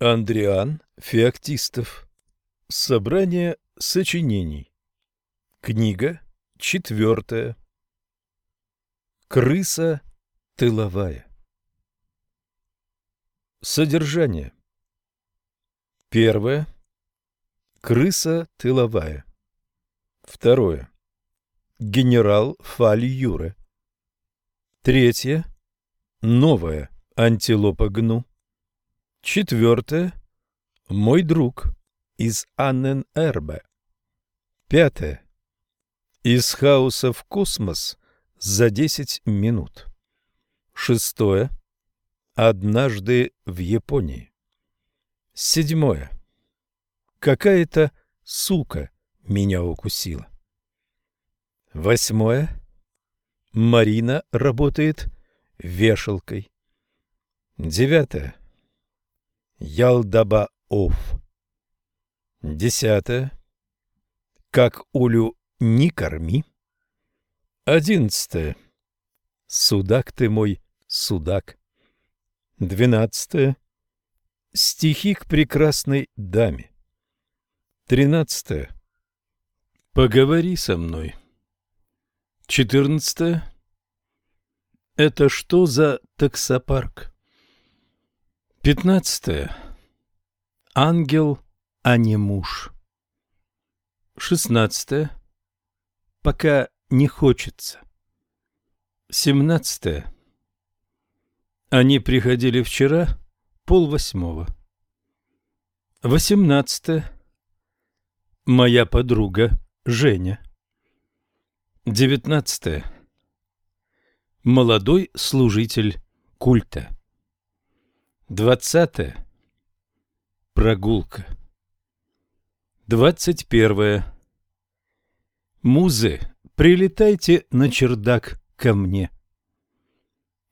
Андриан Феоктистов. Собрание сочинений. Книга четвертая. Крыса тыловая. Содержание. Первое. Крыса тыловая. Второе. Генерал Фаль Юре. Третье. Новая антилопа Гну. Четвертое. Мой друг из Аннен-Эрбе. Пятое. Из хаоса в космос за десять минут. Шестое. Однажды в Японии. Седьмое. Какая-то сука меня укусила. Восьмое. Марина работает вешалкой. Девятое. Ялдаба-Оф. Десятое. Как Улю не корми. Одиннадцатое. Судак ты мой, судак. Двенадцатое. Стихи к прекрасной даме. Тринадцатое. Поговори со мной. Четырнадцатое. Это что за таксопарк? Пятнадцатое. Ангел, а не муж. Шестнадцатое. Пока не хочется. Семнадцатое. Они приходили вчера, полвосьмого. Восемнадцатое. Моя подруга Женя. Девятнадцатое. Молодой служитель культа. Двадцатое. Прогулка. Двадцать первое. Музы, прилетайте на чердак ко мне.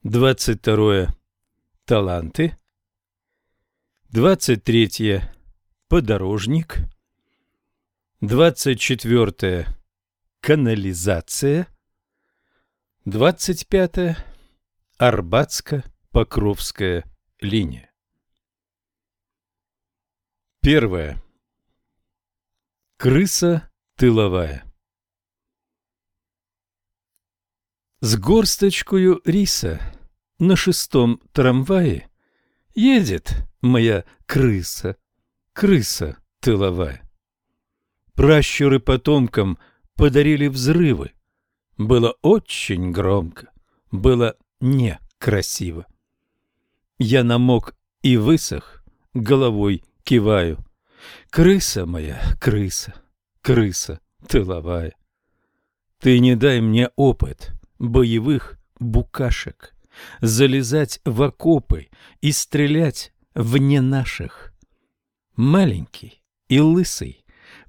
Двадцать второе. Таланты. Двадцать третье. Подорожник. Двадцать четвертое. Канализация. Двадцать пятое. Арбатско-Покровская линия. Первое. Крыса тыловая. С горсточкою риса на шестом трамвае едет моя крыса, крыса тыловая. Пращуры потомкам подарили взрывы. Было очень громко, было некрасиво. Я намок и высох, головой киваю. Крыса моя, крыса, крыса тыловая. Ты не дай мне опыт боевых букашек, залезать в окопы и стрелять вне наших. Маленький и лысый,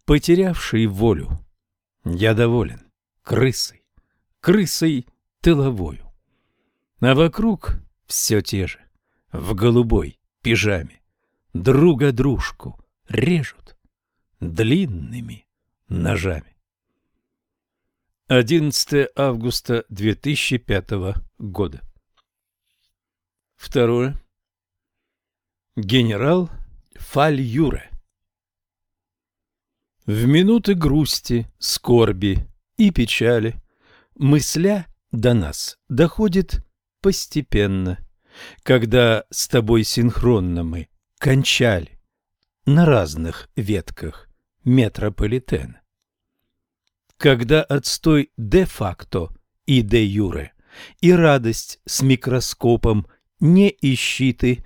потерявший волю, я доволен крысой, крысой тыловою. А вокруг все те же в голубой пижаме друга дружку режут длинными ножами. 11 августа 2005 года. Второе. Генерал Фаль-Юре. В минуты грусти, скорби и печали мысля до нас доходит постепенно – когда с тобой синхронно мы кончали на разных ветках метрополитена. Когда отстой де-факто и де-юре и радость с микроскопом не ищи ты,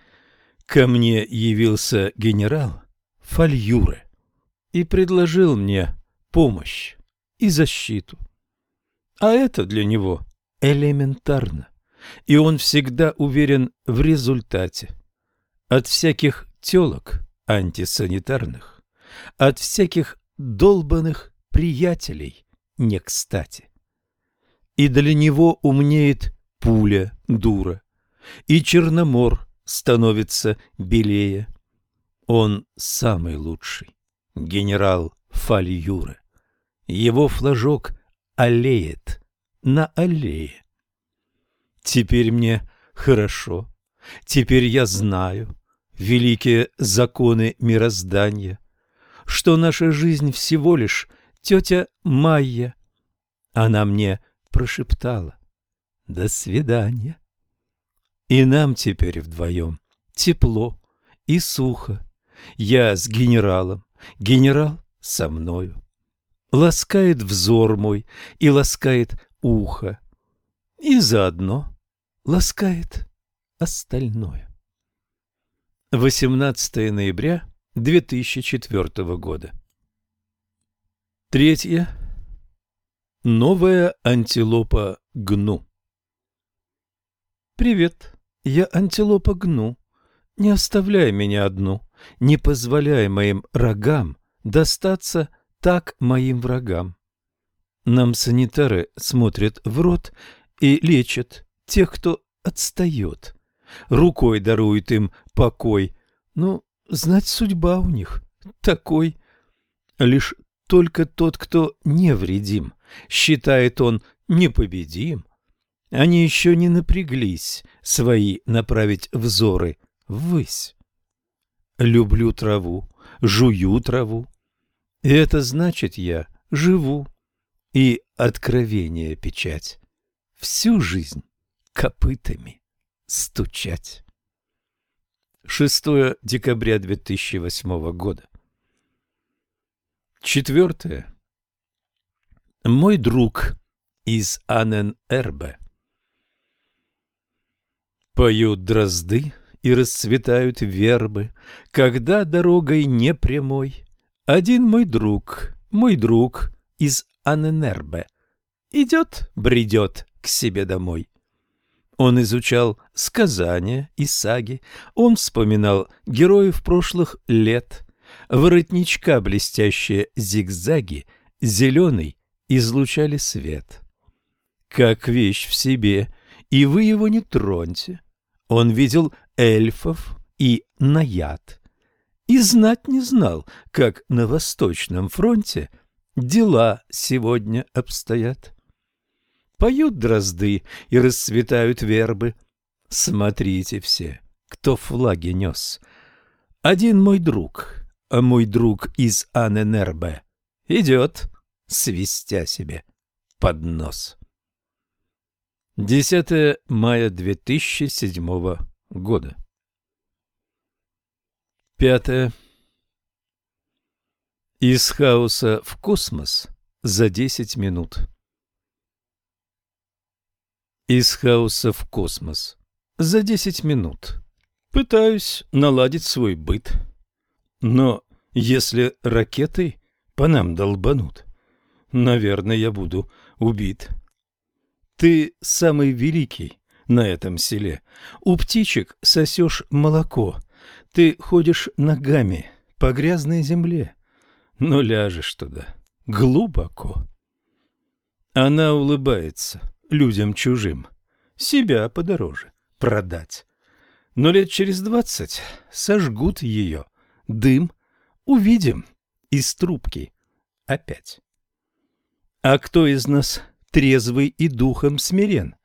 ко мне явился генерал Фальюре и предложил мне помощь и защиту. А это для него элементарно и он всегда уверен в результате. От всяких телок антисанитарных, от всяких долбанных приятелей не кстати. И для него умнеет пуля дура, и Черномор становится белее. Он самый лучший, генерал Фальюра. Его флажок аллеет на аллее. Теперь мне хорошо. Теперь я знаю, великие законы мироздания, что наша жизнь всего лишь тетя Майя. Она мне прошептала «До свидания». И нам теперь вдвоем тепло и сухо. Я с генералом, генерал со мною. Ласкает взор мой и ласкает ухо, и заодно ласкает остальное. 18 ноября 2004 года. Третье. Новая антилопа Гну. Привет, я антилопа Гну. Не оставляй меня одну, не позволяй моим рогам достаться так моим врагам. Нам санитары смотрят в рот и лечат тех, кто отстает. Рукой дарует им покой. Ну, знать судьба у них такой. Лишь только тот, кто невредим, считает он непобедим. Они еще не напряглись свои направить взоры ввысь. Люблю траву, жую траву. И это значит, я живу. И откровение печать. Всю жизнь копытами стучать. 6 декабря 2008 года. Четвертое. Мой друг из Анен-Эрбе. Поют дрозды и расцветают вербы, когда дорогой не прямой. Один мой друг, мой друг из Аненербе, идет, бредет к себе домой. Он изучал сказания и саги, он вспоминал героев прошлых лет, воротничка блестящие зигзаги, зеленый, излучали свет. Как вещь в себе, и вы его не троньте. Он видел эльфов и наяд. И знать не знал, как на Восточном фронте дела сегодня обстоят. Поют дрозды и расцветают вербы. Смотрите все, кто флаги нес. Один мой друг, а мой друг из Аненербе, идет, свистя себе под нос. 10 мая 2007 года. Пятое. Из хаоса в космос за 10 минут. Из хаоса в космос. За десять минут. Пытаюсь наладить свой быт. Но если ракеты по нам долбанут, наверное, я буду убит. Ты самый великий на этом селе. У птичек сосешь молоко. Ты ходишь ногами по грязной земле, но ляжешь туда глубоко. Она улыбается людям чужим, себя подороже продать. Но лет через двадцать сожгут ее, дым, увидим из трубки опять. А кто из нас трезвый и духом смирен,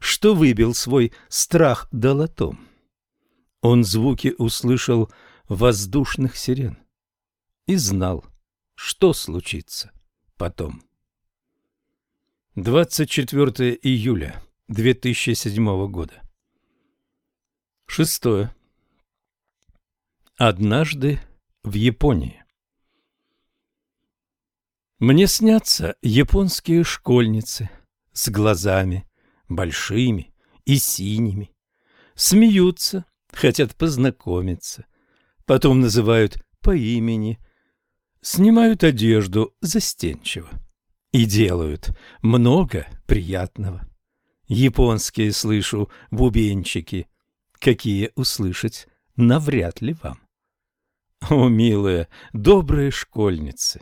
что выбил свой страх долотом? Он звуки услышал воздушных сирен и знал, что случится потом. 24 июля 2007 года. Шестое. Однажды в Японии. Мне снятся японские школьницы с глазами большими и синими. Смеются, хотят познакомиться. Потом называют по имени. Снимают одежду застенчиво и делают много приятного. Японские слышу бубенчики, какие услышать навряд ли вам. О, милые, добрые школьницы,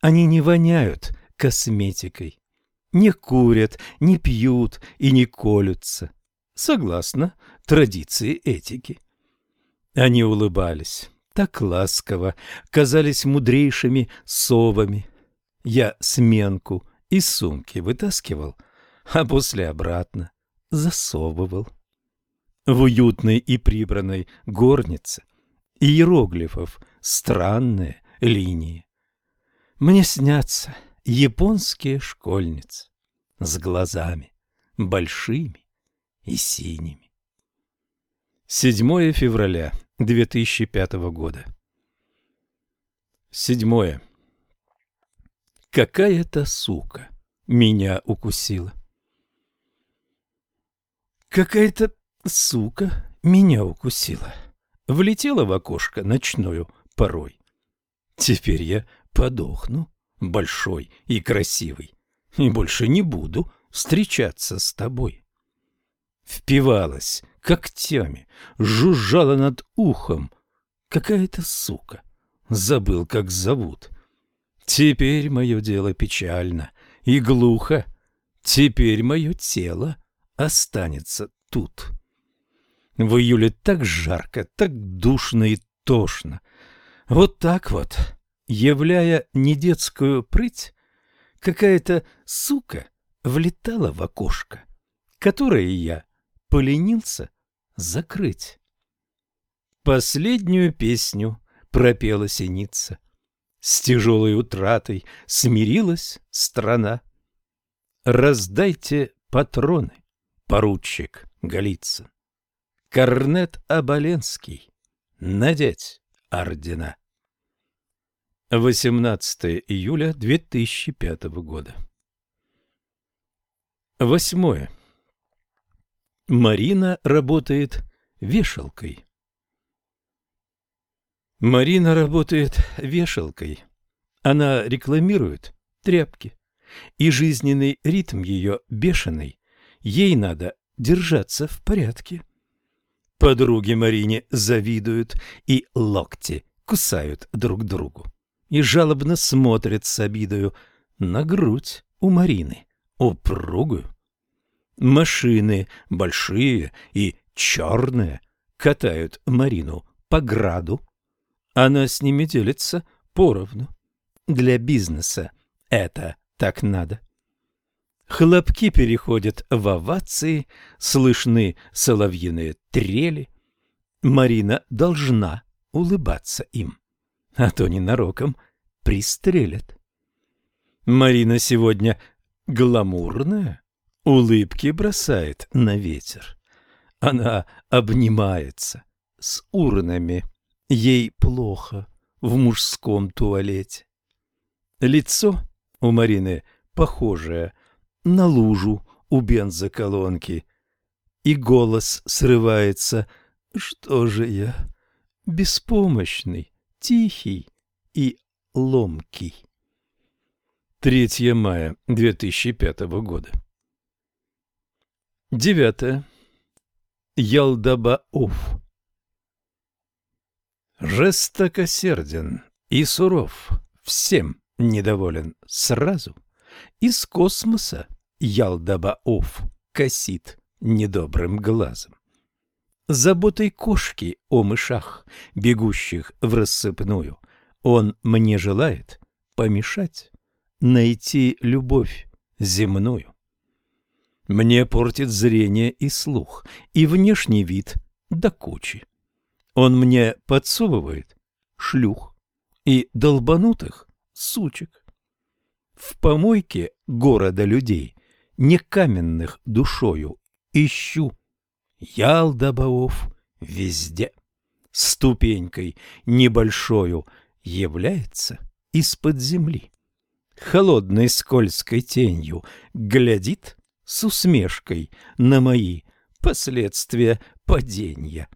они не воняют косметикой, не курят, не пьют и не колются, согласно традиции этики. Они улыбались так ласково, казались мудрейшими совами, я сменку из сумки вытаскивал, а после обратно засовывал. В уютной и прибранной горнице иероглифов странные линии. Мне снятся японские школьницы с глазами большими и синими. 7 февраля 2005 года. Седьмое. Какая-то сука меня укусила. Какая-то сука меня укусила. Влетела в окошко ночную порой. Теперь я подохну, большой и красивый, и больше не буду встречаться с тобой. Впивалась когтями, жужжала над ухом. Какая-то сука. Забыл, как зовут. Теперь мое дело печально и глухо. Теперь мое тело останется тут. В июле так жарко, так душно и тошно. Вот так вот, являя недетскую прыть, какая-то сука влетала в окошко, которое я поленился закрыть. Последнюю песню пропела синица. С тяжелой утратой смирилась страна. Раздайте патроны, поручик Голицын. Корнет Оболенский, надеть ордена. 18 июля 2005 года. Восьмое. Марина работает вешалкой. Марина работает вешалкой. Она рекламирует тряпки. И жизненный ритм ее бешеный. Ей надо держаться в порядке. Подруги Марине завидуют и локти кусают друг другу. И жалобно смотрят с обидою на грудь у Марины, упругую. Машины большие и черные катают Марину по граду она с ними делится поровну. Для бизнеса это так надо. Хлопки переходят в овации, слышны соловьиные трели. Марина должна улыбаться им, а то ненароком пристрелят. Марина сегодня гламурная, улыбки бросает на ветер. Она обнимается с урнами Ей плохо в мужском туалете. Лицо у Марины похожее на лужу у бензоколонки. И голос срывается «Что же я? Беспомощный, тихий и ломкий». 3 мая 2005 года. 9. Ялдабаоф жестокосерден и суров, всем недоволен сразу. Из космоса Ялдабаоф косит недобрым глазом. Заботой кошки о мышах, бегущих в рассыпную, он мне желает помешать найти любовь земную. Мне портит зрение и слух, и внешний вид до кучи. Он мне подсовывает шлюх и долбанутых сучек. В помойке города людей, не каменных душою, ищу Ялдабаов везде. Ступенькой небольшою является из-под земли. Холодной скользкой тенью глядит с усмешкой на мои последствия падения.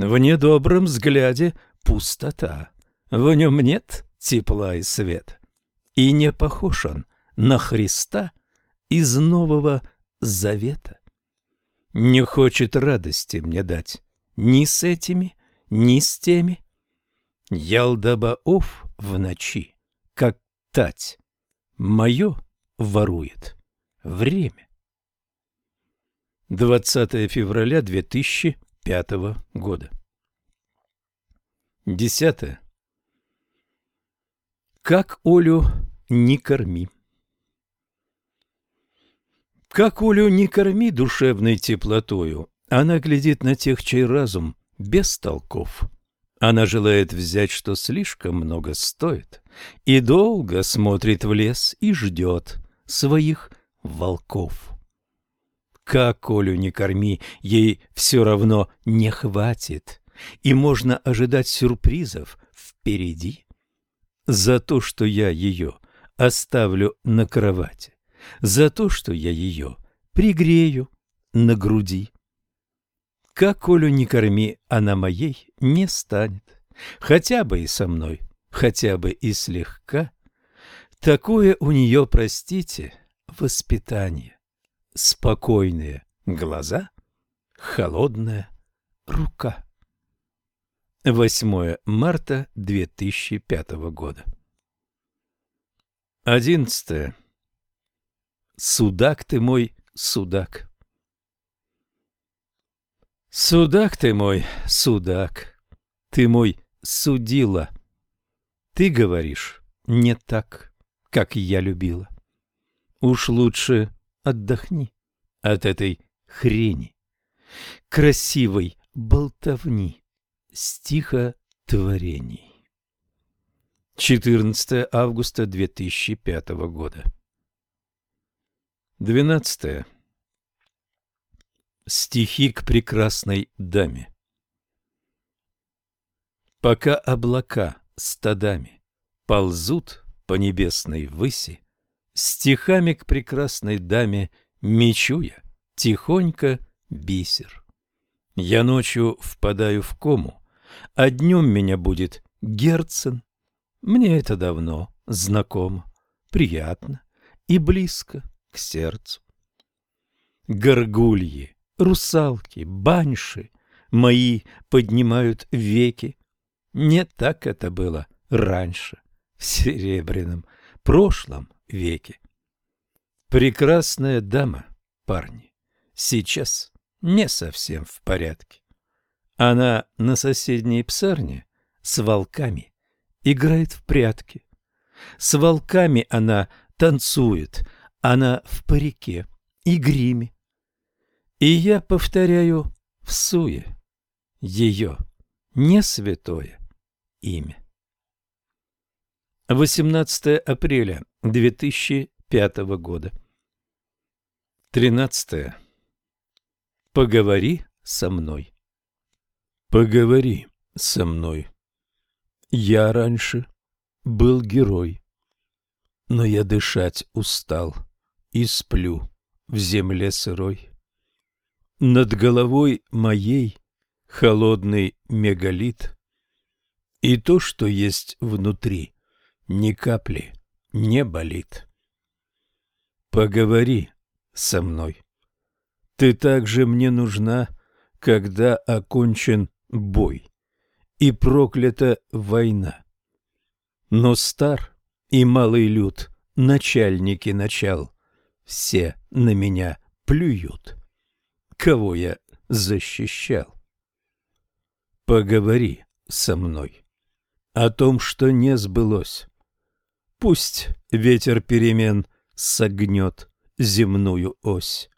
В недобром взгляде пустота, в нем нет тепла и света. И не похож он на Христа из Нового Завета. Не хочет радости мне дать ни с этими, ни с теми. Ялдабаов в ночи, как тать, мое ворует время. 20 февраля 2000 пятого года. Десятое. Как Олю не корми. Как Олю не корми душевной теплотою, она глядит на тех, чей разум без толков. Она желает взять, что слишком много стоит, и долго смотрит в лес и ждет своих волков. Как Колю не корми, ей все равно не хватит, и можно ожидать сюрпризов впереди. За то, что я ее оставлю на кровати, за то, что я ее пригрею на груди. Как Колю не корми, она моей не станет, хотя бы и со мной, хотя бы и слегка. Такое у нее, простите, воспитание. Спокойные глаза, холодная рука. 8 марта 2005 года. 11. Судак ты мой, судак. Судак ты мой, судак. Ты мой судила. Ты говоришь не так, как я любила. Уж лучше отдохни от этой хрени, красивой болтовни, стихотворений. 14 августа 2005 года. 12. Стихи к прекрасной даме. Пока облака стадами ползут по небесной выси, стихами к прекрасной даме мечу я тихонько бисер. Я ночью впадаю в кому, а днем меня будет Герцен. Мне это давно знакомо, приятно и близко к сердцу. Горгульи, русалки, баньши мои поднимают веки. Не так это было раньше, в серебряном прошлом веке. Прекрасная дама, парни, сейчас не совсем в порядке. Она на соседней псарне с волками играет в прятки. С волками она танцует, она в парике и гриме. И я повторяю в суе ее не святое имя. 18 апреля 2005 года. 13. Поговори со мной. Поговори со мной. Я раньше был герой, но я дышать устал и сплю в земле сырой. Над головой моей холодный мегалит, и то, что есть внутри, ни капли не болит. Поговори со мной. Ты также мне нужна, когда окончен бой и проклята война. Но стар и малый люд, начальники начал, все на меня плюют. Кого я защищал? Поговори со мной о том, что не сбылось. Пусть ветер перемен согнет земную ось.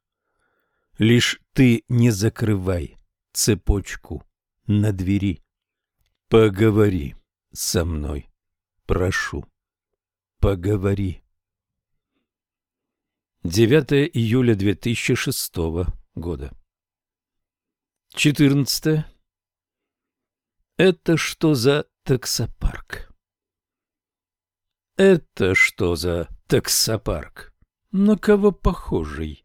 Лишь ты не закрывай цепочку на двери. Поговори со мной, прошу, поговори. 9 июля 2006 года. 14. Это что за таксопарк? Это что за таксопарк? На кого похожий?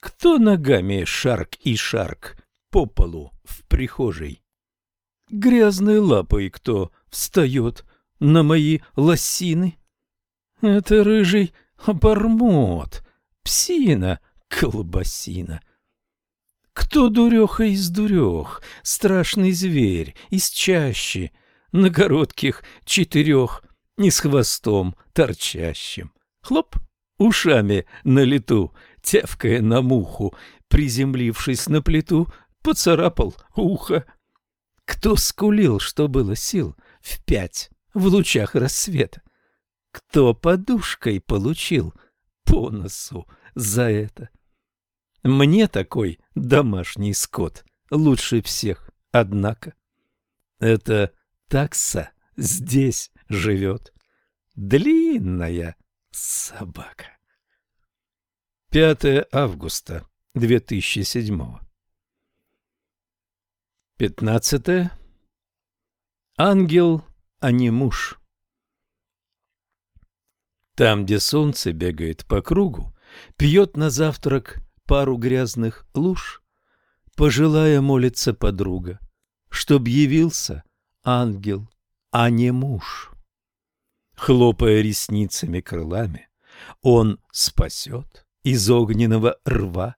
Кто ногами шарк и шарк по полу в прихожей? Грязной лапой кто встает на мои лосины? Это рыжий обормот, псина, колбасина. Кто дуреха из дурех, страшный зверь из чащи, на коротких четырех и с хвостом торчащим. Хлоп, ушами на лету, тявкая на муху, приземлившись на плиту, поцарапал ухо. Кто скулил, что было сил, в пять, в лучах рассвета? Кто подушкой получил по носу за это? Мне такой домашний скот лучше всех, однако. Это такса здесь живет. Длинная собака. 5 августа 2007 15. Ангел, а не муж. Там, где солнце бегает по кругу, пьет на завтрак пару грязных луж, пожилая молится подруга, чтоб явился ангел, а не муж. Хлопая ресницами крылами, он спасет из огненного рва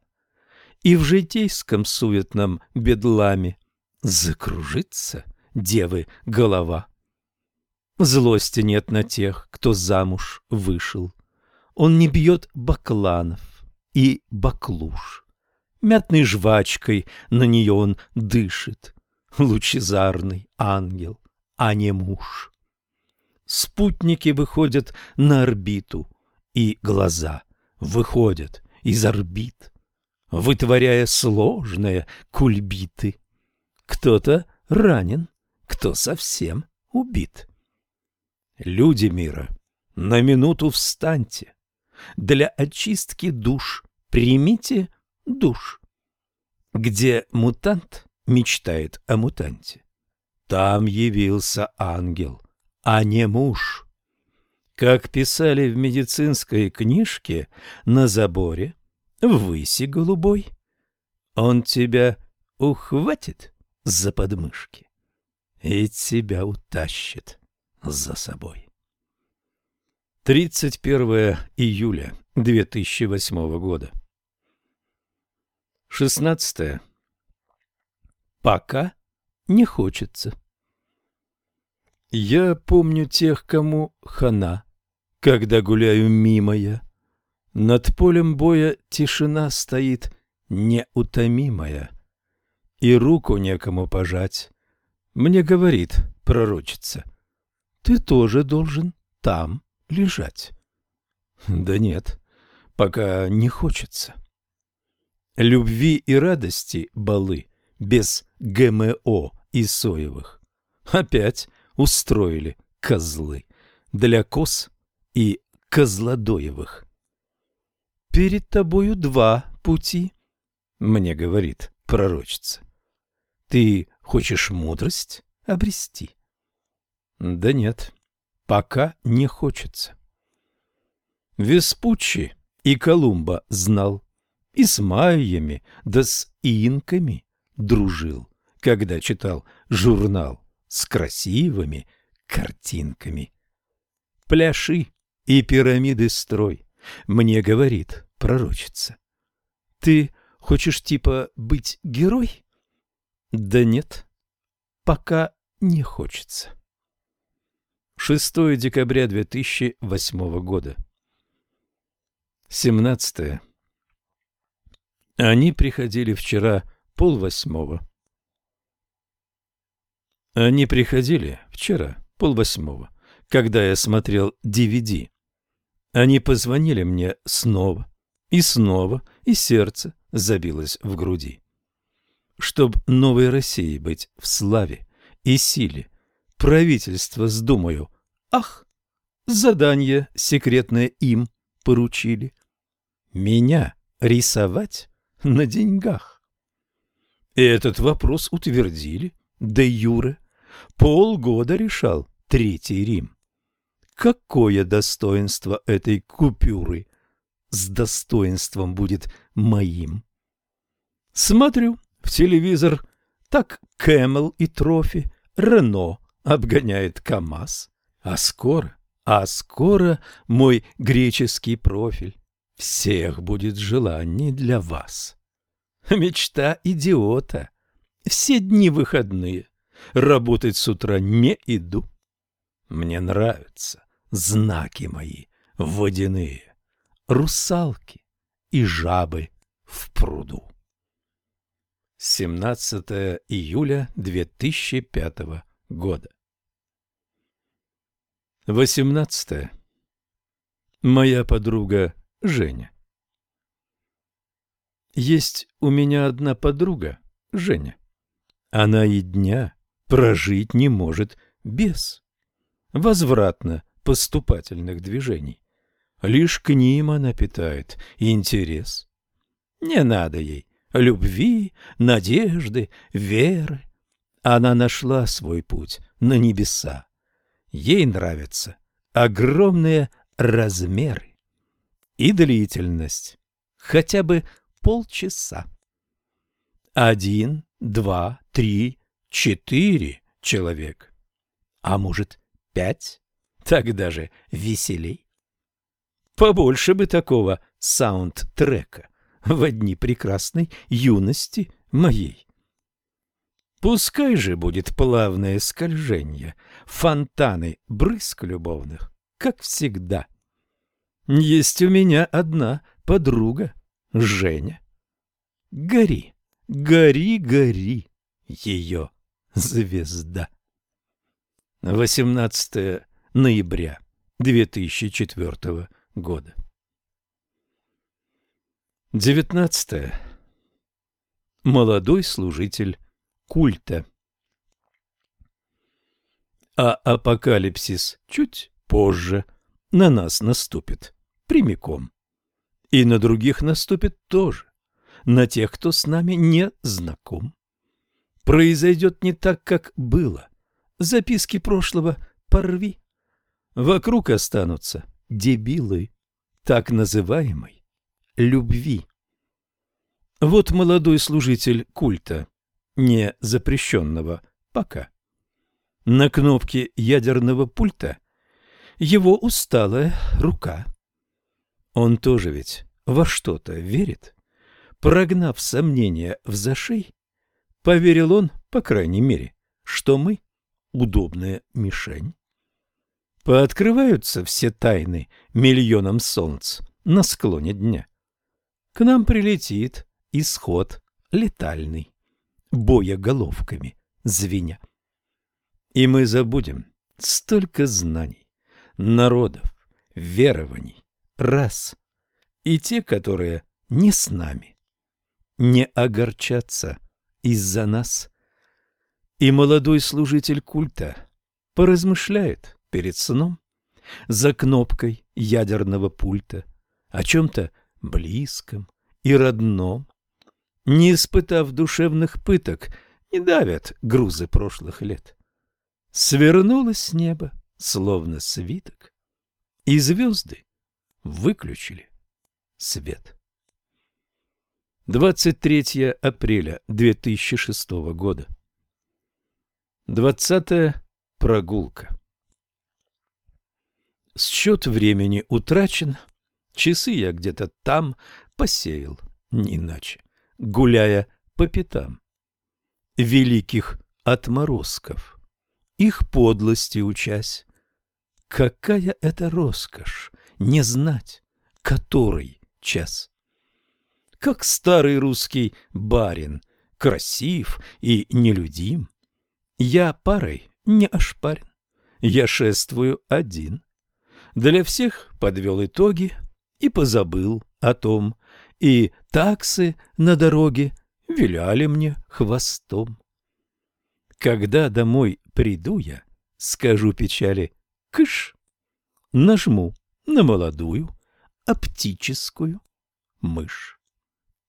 и в житейском суетном бедламе закружится девы голова. Злости нет на тех, кто замуж вышел. Он не бьет бакланов и баклуш. Мятной жвачкой на нее он дышит. Лучезарный ангел, а не муж. Спутники выходят на орбиту, и глаза выходят из орбит, вытворяя сложные кульбиты. Кто-то ранен, кто совсем убит. Люди мира, на минуту встаньте. Для очистки душ примите душ. Где мутант мечтает о мутанте, там явился ангел, а не муж. Как писали в медицинской книжке на заборе, выси голубой, он тебя ухватит за подмышки и тебя утащит за собой. 31 июля 2008 года. 16. Пока не хочется. Я помню тех, кому хана, когда гуляю мимо я. Над полем боя тишина стоит неутомимая и руку некому пожать. Мне говорит пророчица, ты тоже должен там лежать. Да нет, пока не хочется. Любви и радости балы без ГМО и соевых опять устроили козлы для коз и козлодоевых. Перед тобою два пути, мне говорит пророчица. Ты хочешь мудрость обрести? Да нет, пока не хочется. Веспуччи и Колумба знал, и с майями, да с инками дружил, когда читал журнал с красивыми картинками. Пляши и пирамиды строй, мне говорит пророчица. Ты хочешь типа быть герой? Да нет, пока не хочется. 6 декабря 2008 года. 17. Они приходили вчера полвосьмого. Они приходили вчера полвосьмого, когда я смотрел DVD. Они позвонили мне снова и снова, и сердце забилось в груди чтоб новой России быть в славе и силе, правительство с думаю, ах, задание секретное им поручили. Меня рисовать на деньгах. И этот вопрос утвердили, де юре. Полгода решал Третий Рим. Какое достоинство этой купюры с достоинством будет моим? Смотрю, в телевизор, так Camel Trophy, Рено обгоняет КамАЗ. А скоро, а скоро мой греческий профиль всех будет желаний для вас. Мечта идиота. Все дни выходные. Работать с утра не иду. Мне нравятся знаки мои водяные, русалки и жабы в пруду. 17 июля 2005 года. 18. Моя подруга Женя. Есть у меня одна подруга, Женя. Она и дня прожить не может без возвратно-поступательных движений. Лишь к ним она питает интерес. Не надо ей любви, надежды, веры. Она нашла свой путь на небеса. Ей нравятся огромные размеры и длительность, хотя бы полчаса. Один, два, три, четыре человек, а может пять, так даже веселей. Побольше бы такого саундтрека в дни прекрасной юности моей. Пускай же будет плавное скольжение, фонтаны брызг любовных, как всегда. Есть у меня одна подруга, Женя. Гори, гори, гори, ее звезда. 18 ноября 2004 года. 19. Молодой служитель культа. А апокалипсис чуть позже на нас наступит прямиком. И на других наступит тоже, на тех, кто с нами не знаком. Произойдет не так, как было. Записки прошлого порви. Вокруг останутся дебилы, так называемой любви. Вот молодой служитель культа не запрещенного пока. На кнопке ядерного пульта его усталая рука. Он тоже ведь во что-то верит. Прогнав сомнения в зашей, поверил он, по крайней мере, что мы — удобная мишень. Пооткрываются все тайны миллионам солнц на склоне дня. К нам прилетит исход летальный боеголовками звеня. И мы забудем столько знаний, народов, верований, рас, и те, которые не с нами, не огорчатся из-за нас. И молодой служитель культа поразмышляет перед сном за кнопкой ядерного пульта о чем-то близком и родном, не испытав душевных пыток, не давят грузы прошлых лет. Свернулось с неба, словно свиток, и звезды выключили свет. 23 апреля 2006 года. 20 прогулка. Счет времени утрачен, часы я где-то там посеял, не иначе гуляя по пятам. Великих отморозков, их подлости учась. Какая это роскошь не знать, который час. Как старый русский барин, красив и нелюдим, я парой не ошпарен, я шествую один. Для всех подвел итоги и позабыл о том, и таксы на дороге виляли мне хвостом. Когда домой приду я, скажу печали «кыш», нажму на молодую оптическую мышь.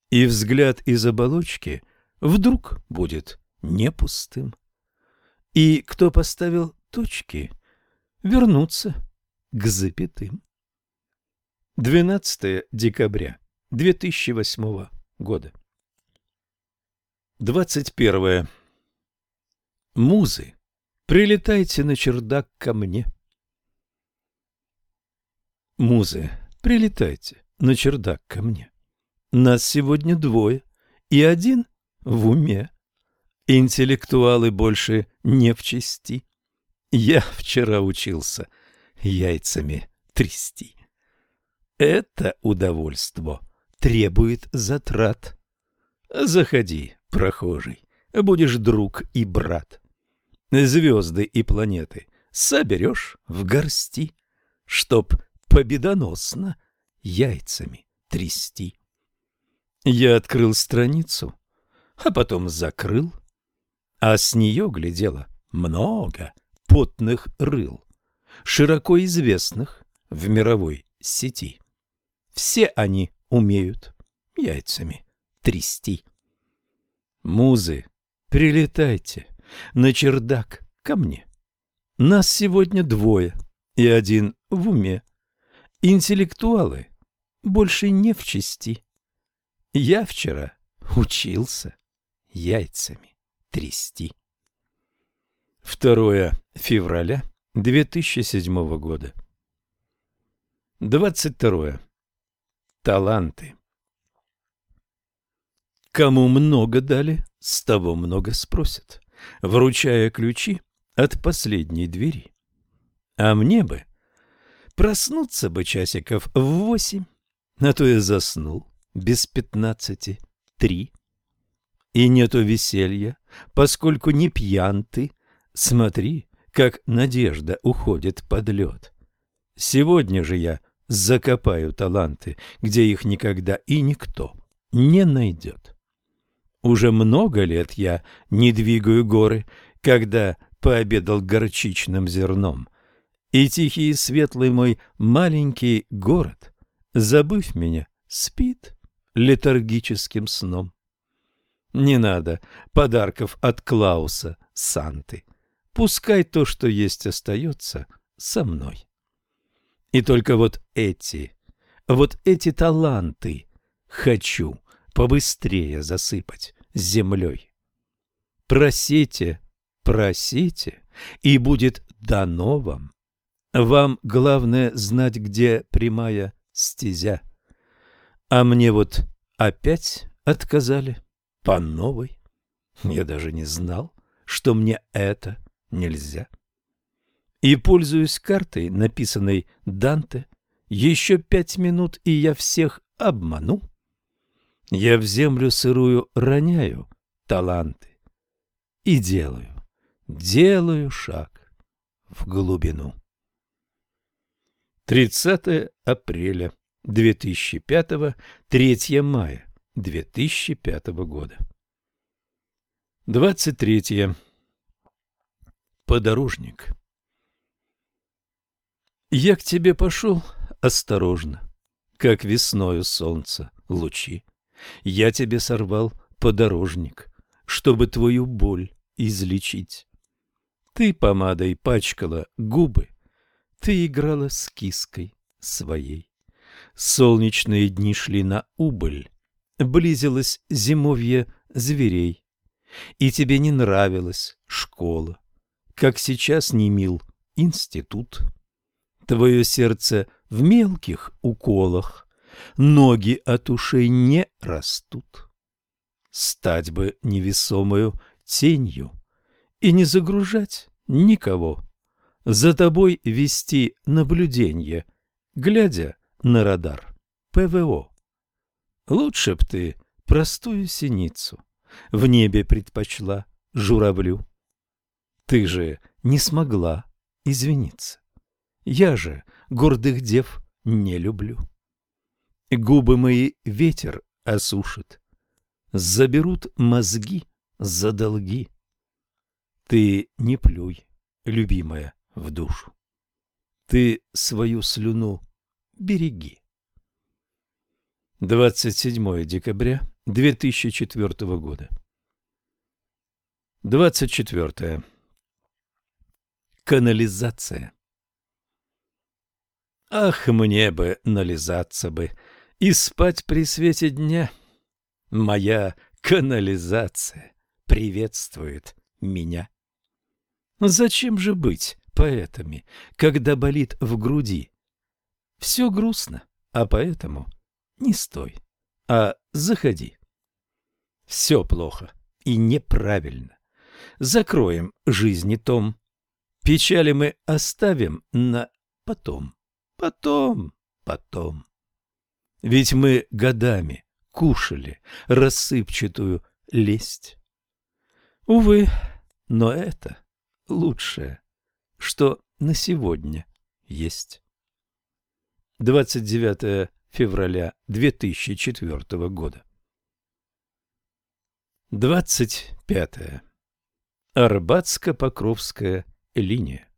И взгляд из оболочки вдруг будет не пустым. И кто поставил точки, вернуться к запятым. 12 декабря 2008 года. 21. Музы, прилетайте на чердак ко мне. Музы, прилетайте на чердак ко мне. Нас сегодня двое, и один в уме. Интеллектуалы больше не в чести. Я вчера учился яйцами трясти. Это удовольство требует затрат. Заходи, прохожий, будешь друг и брат. Звезды и планеты соберешь в горсти, чтоб победоносно яйцами трясти. Я открыл страницу, а потом закрыл, а с нее глядело много потных рыл, широко известных в мировой сети. Все они умеют яйцами трясти. Музы, прилетайте на чердак ко мне. Нас сегодня двое, и один в уме. Интеллектуалы больше не в чести. Я вчера учился яйцами трясти. 2 февраля 2007 года. 22. Таланты. Кому много дали, с того много спросят, вручая ключи от последней двери. А мне бы проснуться бы часиков в восемь, а то я заснул без пятнадцати три. И нету веселья, поскольку не пьян ты. Смотри, как надежда уходит под лед. Сегодня же я закопаю таланты, где их никогда и никто не найдет. Уже много лет я не двигаю горы, когда пообедал горчичным зерном. И тихий и светлый мой маленький город, забыв меня, спит летаргическим сном. Не надо подарков от Клауса, Санты. Пускай то, что есть, остается со мной. И только вот эти, вот эти таланты хочу побыстрее засыпать землей. Просите, просите, и будет дано вам. Вам главное знать, где прямая стезя. А мне вот опять отказали по новой. Я даже не знал, что мне это нельзя. И, пользуясь картой, написанной Данте, еще пять минут, и я всех обману. Я в землю сырую роняю таланты и делаю, делаю шаг в глубину. 30 апреля 2005, 3 мая 2005 года. 23. Подорожник. Я к тебе пошел осторожно, как весною солнца лучи. Я тебе сорвал подорожник, чтобы твою боль излечить. Ты помадой пачкала губы, ты играла с киской своей. Солнечные дни шли на убыль, близилось зимовье зверей. И тебе не нравилась школа, как сейчас не мил институт. Твое сердце в мелких уколах, ноги от ушей не растут. Стать бы невесомую тенью и не загружать никого. За тобой вести наблюдение, глядя на радар ПВО. Лучше б ты простую синицу в небе предпочла журавлю. Ты же не смогла извиниться. Я же гордых дев не люблю. Губы мои ветер осушит, заберут мозги за долги. Ты не плюй, любимая, в душу. Ты свою слюну береги. 27 декабря 2004 года. 24. Канализация. Ах, мне бы нализаться бы и спать при свете дня. Моя канализация приветствует меня. Зачем же быть поэтами, когда болит в груди? Все грустно, а поэтому не стой, а заходи. Все плохо и неправильно. Закроем жизни том. Печали мы оставим на потом, потом, потом. Ведь мы годами кушали рассыпчатую лесть. Увы, но это лучшее, что на сегодня есть. 29 февраля 2004 года. 25. Арбатско-Покровская линия.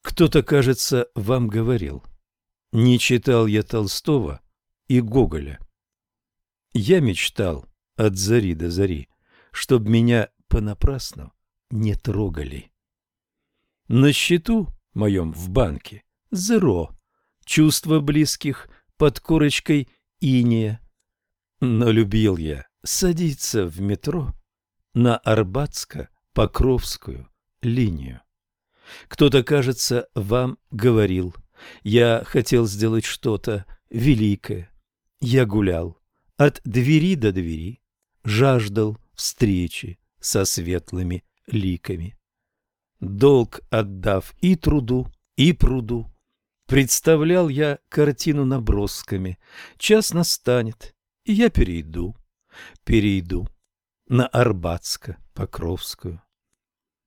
Кто-то, кажется, вам говорил, не читал я Толстого и Гоголя. Я мечтал от зари до зари, чтоб меня понапрасну не трогали. На счету моем в банке зеро, чувства близких под корочкой иния. Но любил я садиться в метро на Арбатско-Покровскую линию. Кто-то, кажется, вам говорил, я хотел сделать что-то великое. Я гулял от двери до двери, жаждал встречи со светлыми ликами. Долг отдав и труду, и пруду, представлял я картину набросками. Час настанет, и я перейду, перейду на Арбатско-Покровскую.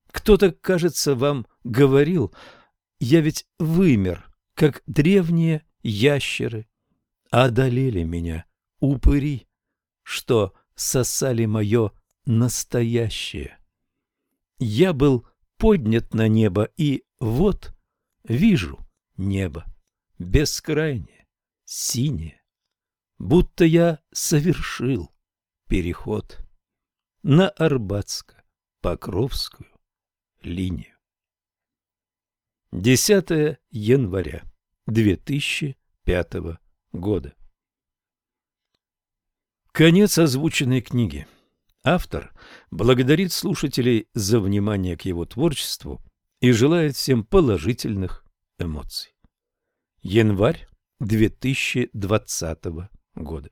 Кто-то, кажется, вам говорил, я ведь вымер, как древние ящеры. Одолели меня упыри, что сосали мое настоящее. Я был поднят на небо, и вот вижу небо, бескрайнее, синее, будто я совершил переход на Арбатско-Покровскую линию. 10 января 2005 года. Конец озвученной книги. Автор благодарит слушателей за внимание к его творчеству и желает всем положительных эмоций. Январь 2020 года.